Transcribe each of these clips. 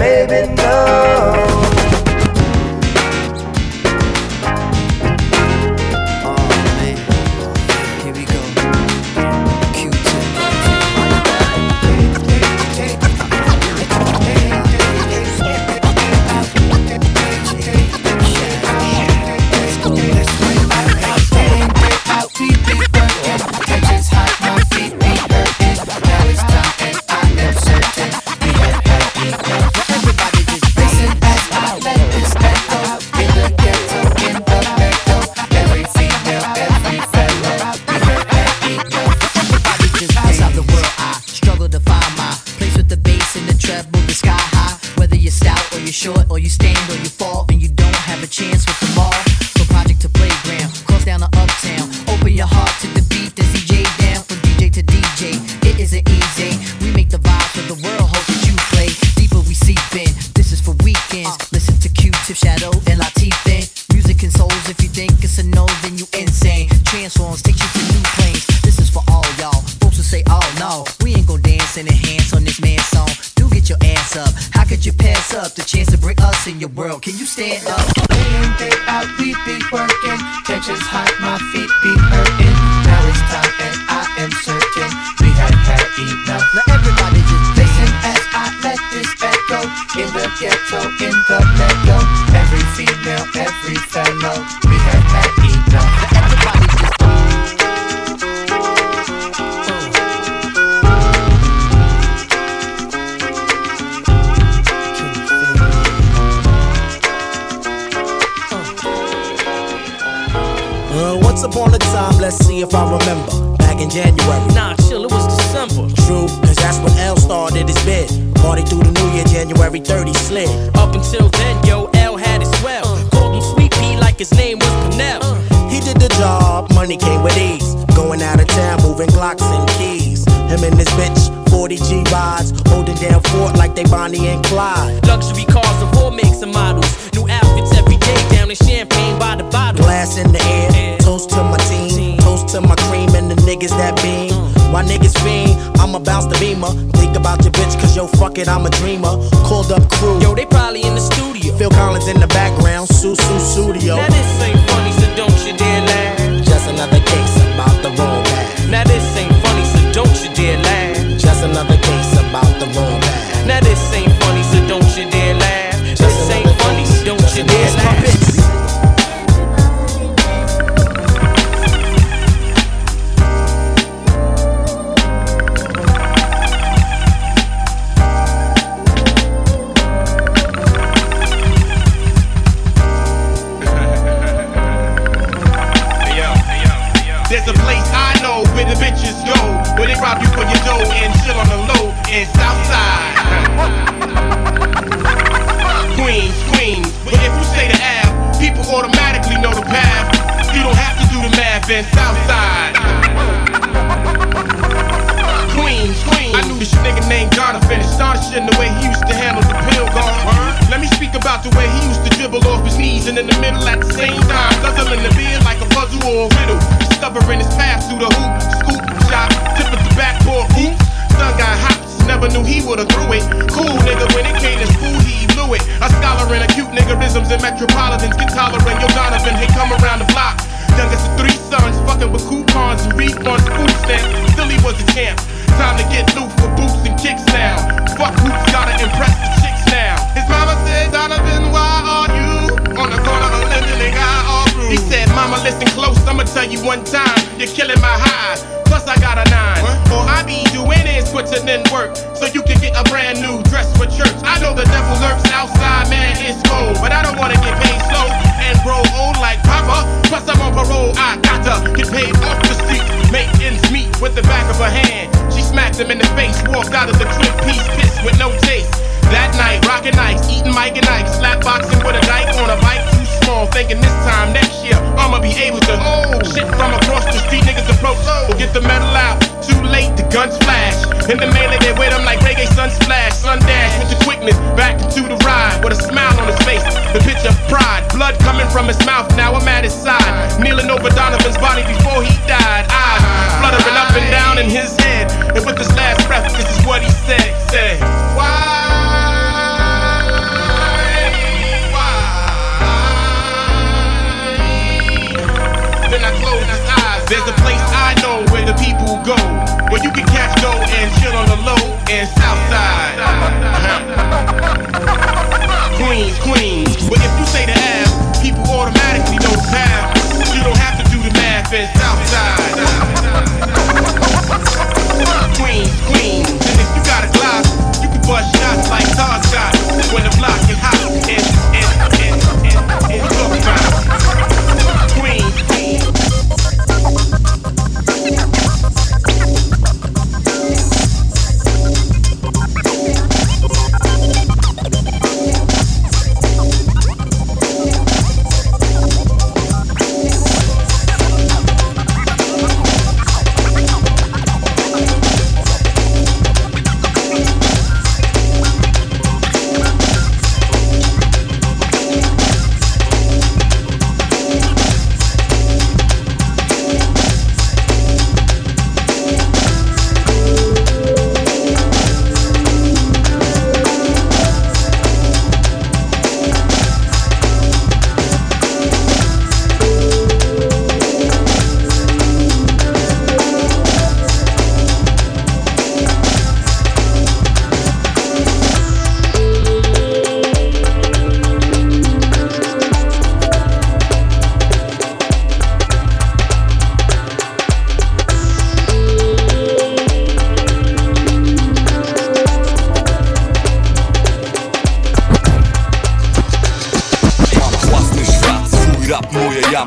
maybe no. short or you stand, or you up. How could you pass up the chance to bring us in your world? Can you stand up? Day in, day out, we be working. Tensions hot, my feet be hurting. Now it's time, and I am certain we have had enough. Now everybody just Listen as I let this echo in the ghetto, in the ghetto. Every female, every if I remember. Back in January. Nah, chill, it was December. True, cause that's when L started his bid. Party through the new year, January 30 slid. Up until then, yo, L had it swell. Called him Sweet Pea like his name was Pernell. He did the job, money came with ease. Going out of town, moving Glocks and keys. Him and this bitch, 40 G rides, holding down fort like they Bonnie and Clyde. Luxury cars of all makes and models. New outfits every day, down in champagne by the bottle. Glass in the niggas that beam. Why niggas fiend? I'ma bounce the beamer. Think about your bitch, cause yo, fuck it, I'm a dreamer. Called up crew. Yo, they probably in the studio. Phil Collins in the background, Sussudio. Now this ain't funny, in Southside. Queens, Queens. I knew this nigga named Jonathan, astonishing the way he used to handle the pill gone. Let me speak about the way he used to dribble off his knees and in the middle at the same time, guzzling the beer like a puzzle or a riddle. Discovering his path through the hoop, scoop, shot, tip of the backboard, oops. Son got hops, never knew he would've threw it. Cool nigga, when it came to school, he blew it. A scholar in acute niggerisms and metropolitans get tolerant. Yo, Donovan, hey, come around the coupons and refunds, food stamps. Still he was a champ. Time to get loose for boots and kicks now. Fuck hoops, gotta impress the chicks now. His mama said, Donovan, why are you on the corner of Linden and He said, Mama, listen close, I'ma tell you one time, you're killing my high. Plus I got a nine. All I be doing is putting in work In the melee, they with him like Reggae Sunsplash, with the quickness back into the ride with a smile on his face. The picture of pride, blood coming from his mouth. Now I'm at his side, kneeling over Donovan's body before he died. Eyes fluttering up and down in his head, and with his last breath, this is what he said.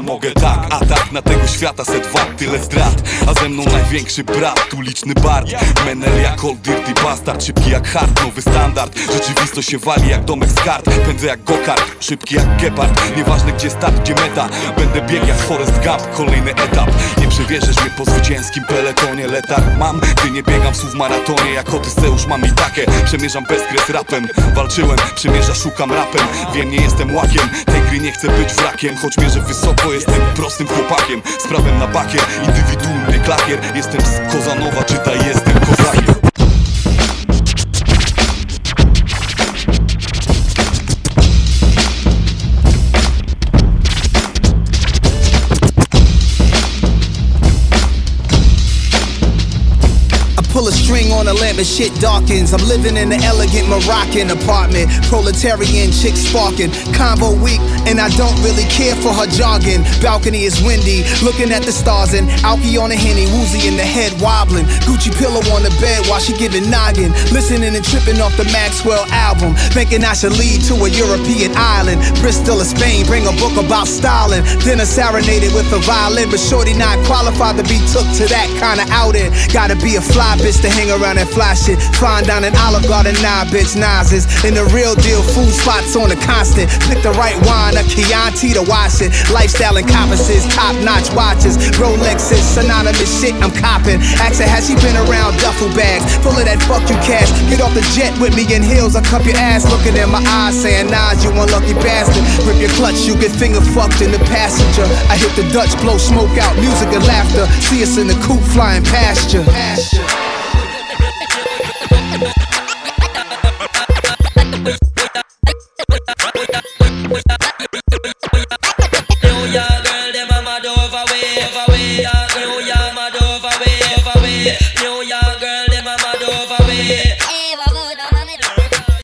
mogę tak, a tak na te świata set wad, tyle strat. A ze mną największy brat, tu liczny bar Menel jak old dirty bastard Szybki jak hard, nowy standard. Rzeczywistość się wali jak domek z kart. Pędzę jak gokart, szybki jak gepard. Nieważne gdzie start, gdzie meta. Będę bieg jak Forest Gump, kolejny etap. Nie przewierzesz mnie po zwycięskim peletonie. Letarg mam, gdy nie biegam w maratonie. Jak Odyseusz mam i takie. Przemierzam bezkres rapem. Walczyłem, przymierza szukam rapem. Wiem nie jestem łakiem, tej gry nie chcę być wrakiem. Choć mierzę wysoko, jestem prostym chłopakiem Z prawem na bakier, indywidualny klakier. Jestem z Kozanowa, czytaj jestem kozakiem Pull a string on a lamp and shit darkens. I'm living in an elegant Moroccan apartment. Proletarian chick sparking. Convo weak, and I don't really care for her jargon. Balcony is windy, looking at the stars and Alki on a henny, woozy in the head wobbling. Gucci pillow on the bed while she giving noggin. Listening and tripping off the Maxwell album. Thinking I should lead to a European island. Bristol or Spain, bring a book about styling. Dinner serenaded with a violin, but shorty not qualified to be took to that kind of outing. Gotta be a fly bitch to hang around and fly shit. Flying down an Olive Garden, nah, bitch, Nas's. In the real deal, food spots on the constant. Pick the right wine, a Chianti to wash it. Lifestyle encompasses top notch watches. Rolexes, synonymous shit I'm copping. Her, has she been around duffel bags? Full of that fuck you cash. Get off the jet with me in heels, I cup your ass. Looking in my eyes, saying, Nas, you unlucky bastard. Rip your clutch, you get finger fucked in the passenger. I hit the Dutch, blow smoke out, music and laughter. See us in the coupe flying past you.